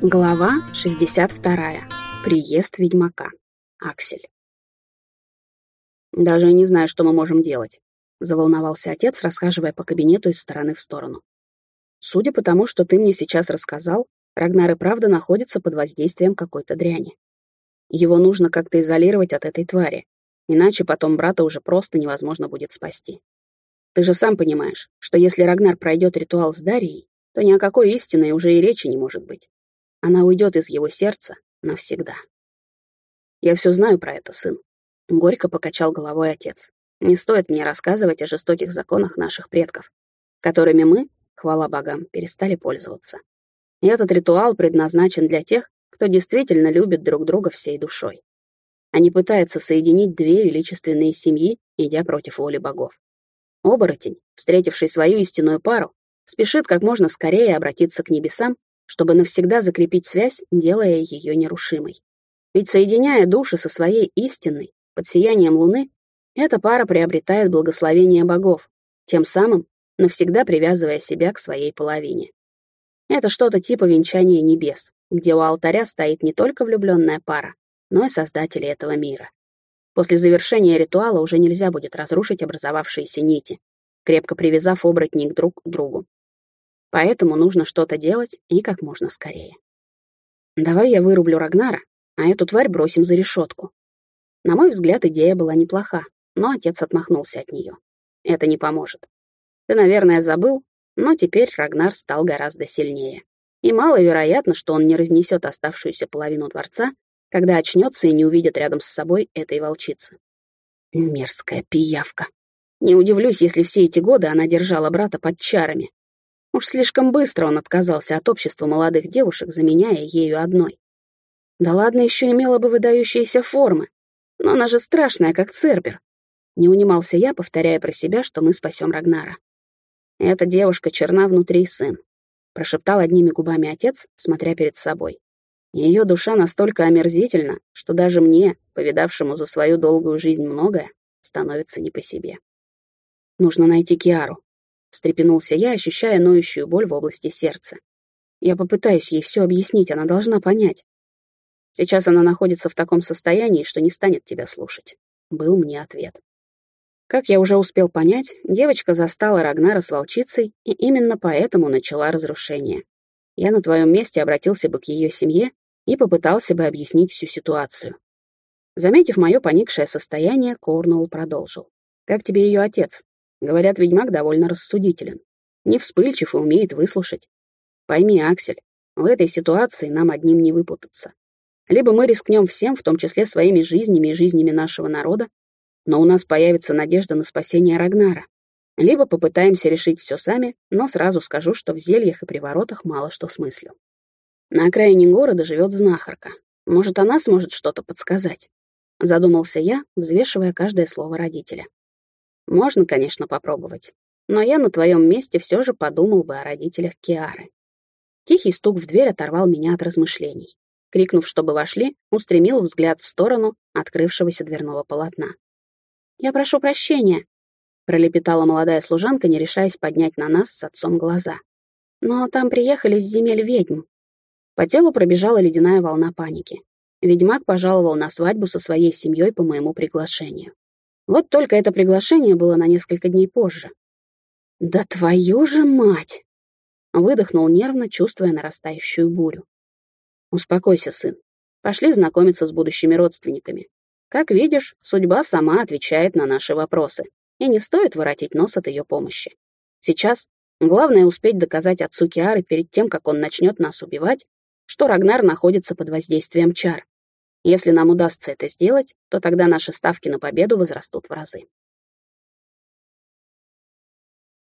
Глава 62. Приезд ведьмака. Аксель. «Даже не знаю, что мы можем делать», — заволновался отец, расхаживая по кабинету из стороны в сторону. «Судя по тому, что ты мне сейчас рассказал, Рагнар и правда находится под воздействием какой-то дряни. Его нужно как-то изолировать от этой твари, иначе потом брата уже просто невозможно будет спасти. Ты же сам понимаешь, что если Рагнар пройдет ритуал с Дарьей, то ни о какой истине уже и речи не может быть. Она уйдет из его сердца навсегда. Я все знаю про это, сын. Горько покачал головой отец. Не стоит мне рассказывать о жестоких законах наших предков, которыми мы, хвала богам, перестали пользоваться. И этот ритуал предназначен для тех, кто действительно любит друг друга всей душой, а не пытается соединить две величественные семьи, идя против воли богов. Оборотень, встретивший свою истинную пару, спешит как можно скорее обратиться к небесам чтобы навсегда закрепить связь, делая ее нерушимой. Ведь соединяя души со своей истинной, под сиянием Луны, эта пара приобретает благословение богов, тем самым навсегда привязывая себя к своей половине. Это что-то типа венчания небес, где у алтаря стоит не только влюбленная пара, но и создатели этого мира. После завершения ритуала уже нельзя будет разрушить образовавшиеся нити, крепко привязав оборотней друг к другу. Поэтому нужно что-то делать и как можно скорее. Давай я вырублю Рагнара, а эту тварь бросим за решетку. На мой взгляд, идея была неплоха, но отец отмахнулся от нее. Это не поможет. Ты, наверное, забыл, но теперь Рагнар стал гораздо сильнее. И маловероятно, что он не разнесет оставшуюся половину дворца, когда очнется и не увидит рядом с собой этой волчицы. Мерзкая пиявка. Не удивлюсь, если все эти годы она держала брата под чарами, Уж слишком быстро он отказался от общества молодых девушек, заменяя ею одной. Да ладно, еще имела бы выдающиеся формы. Но она же страшная, как Цербер. Не унимался я, повторяя про себя, что мы спасем Рагнара. Эта девушка черна внутри, сын. Прошептал одними губами отец, смотря перед собой. Ее душа настолько омерзительна, что даже мне, повидавшему за свою долгую жизнь многое, становится не по себе. Нужно найти Киару, встрепенулся я, ощущая ноющую боль в области сердца. Я попытаюсь ей все объяснить, она должна понять. Сейчас она находится в таком состоянии, что не станет тебя слушать. Был мне ответ. Как я уже успел понять, девочка застала Рагнара с волчицей и именно поэтому начала разрушение. Я на твоем месте обратился бы к ее семье и попытался бы объяснить всю ситуацию. Заметив мое поникшее состояние, Корнуэлл продолжил. «Как тебе ее отец?» Говорят, ведьмак довольно рассудителен. Не вспыльчив и умеет выслушать. Пойми, Аксель, в этой ситуации нам одним не выпутаться. Либо мы рискнем всем, в том числе своими жизнями и жизнями нашего народа, но у нас появится надежда на спасение Рагнара. Либо попытаемся решить все сами, но сразу скажу, что в зельях и приворотах мало что смыслю. На окраине города живет знахарка. Может, она сможет что-то подсказать? Задумался я, взвешивая каждое слово родителя. Можно, конечно, попробовать, но я на твоем месте все же подумал бы о родителях Киары. Тихий стук в дверь оторвал меня от размышлений. Крикнув, чтобы вошли, устремил взгляд в сторону открывшегося дверного полотна. «Я прошу прощения», — пролепетала молодая служанка, не решаясь поднять на нас с отцом глаза. «Но там приехали с земель ведьм». По телу пробежала ледяная волна паники. Ведьмак пожаловал на свадьбу со своей семьей по моему приглашению. Вот только это приглашение было на несколько дней позже. «Да твою же мать!» Выдохнул нервно, чувствуя нарастающую бурю. «Успокойся, сын. Пошли знакомиться с будущими родственниками. Как видишь, судьба сама отвечает на наши вопросы, и не стоит воротить нос от ее помощи. Сейчас главное успеть доказать отцу Киары перед тем, как он начнет нас убивать, что Рагнар находится под воздействием чар, если нам удастся это сделать, то тогда наши ставки на победу возрастут в разы.